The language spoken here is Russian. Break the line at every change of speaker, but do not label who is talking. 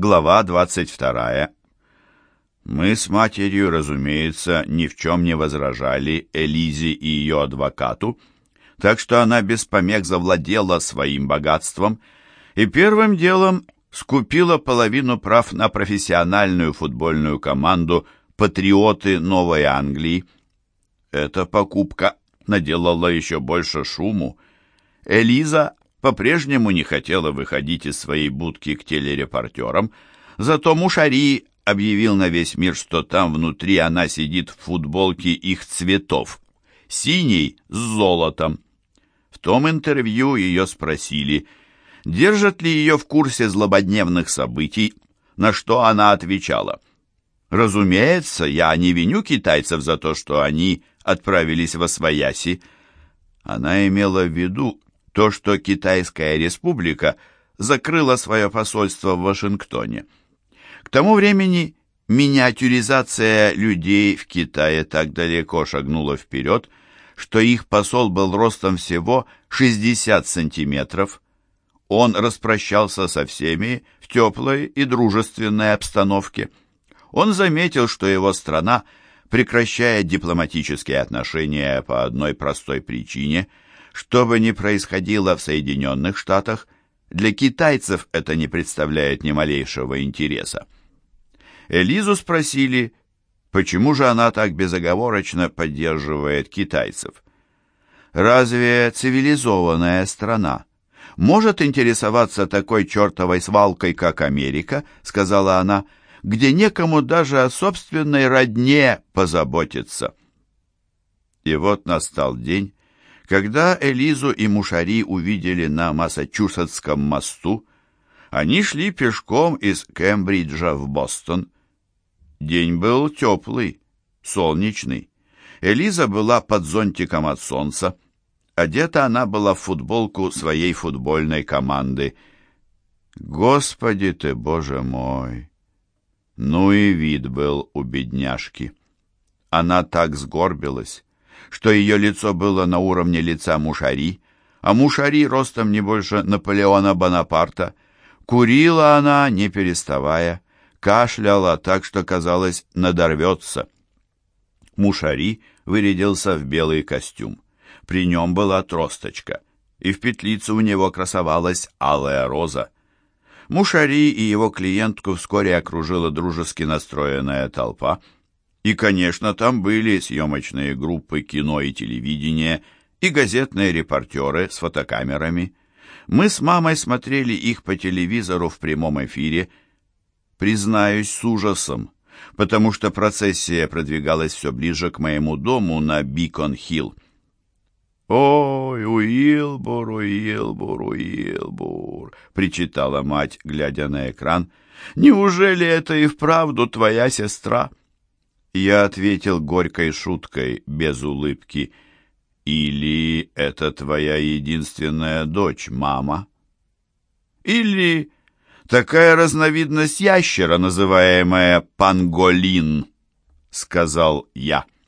Глава 22. Мы с матерью, разумеется, ни в чем не возражали Элизе и ее адвокату, так что она без помех завладела своим богатством и первым делом скупила половину прав на профессиональную футбольную команду «Патриоты Новой Англии». Эта покупка наделала еще больше шуму. Элиза по-прежнему не хотела выходить из своей будки к телерепортерам, зато Мушари объявил на весь мир, что там внутри она сидит в футболке их цветов, синий с золотом. В том интервью ее спросили, держат ли ее в курсе злободневных событий, на что она отвечала. «Разумеется, я не виню китайцев за то, что они отправились во Свояси». Она имела в виду то, что Китайская республика закрыла свое посольство в Вашингтоне. К тому времени миниатюризация людей в Китае так далеко шагнула вперед, что их посол был ростом всего 60 сантиметров. Он распрощался со всеми в теплой и дружественной обстановке. Он заметил, что его страна прекращает дипломатические отношения по одной простой причине – что бы ни происходило в Соединенных Штатах, для китайцев это не представляет ни малейшего интереса. Элизу спросили, почему же она так безоговорочно поддерживает китайцев. Разве цивилизованная страна может интересоваться такой чертовой свалкой, как Америка, сказала она, где некому даже о собственной родне позаботиться. И вот настал день, когда Элизу и Мушари увидели на Массачусетском мосту, они шли пешком из Кембриджа в Бостон. День был теплый, солнечный. Элиза была под зонтиком от солнца. Одета она была в футболку своей футбольной команды. Господи ты, Боже мой! Ну и вид был у бедняжки. Она так сгорбилась, что ее лицо было на уровне лица Мушари, а Мушари ростом не больше Наполеона Бонапарта. Курила она, не переставая, кашляла так, что, казалось, надорвется. Мушари вырядился в белый костюм. При нем была тросточка, и в петлице у него красовалась алая роза. Мушари и его клиентку вскоре окружила дружески настроенная толпа — и, конечно, там были съемочные группы кино и телевидения, и газетные репортеры с фотокамерами. Мы с мамой смотрели их по телевизору в прямом эфире, признаюсь, с ужасом, потому что процессия продвигалась все ближе к моему дому на Бикон-Хилл. «Ой, Уилбур, Уилбур, Уилбур!» — причитала мать, глядя на экран. «Неужели это и вправду твоя сестра?» Я ответил горькой шуткой, без улыбки. «Или это твоя единственная дочь, мама?» «Или такая разновидность ящера, называемая панголин», — сказал я.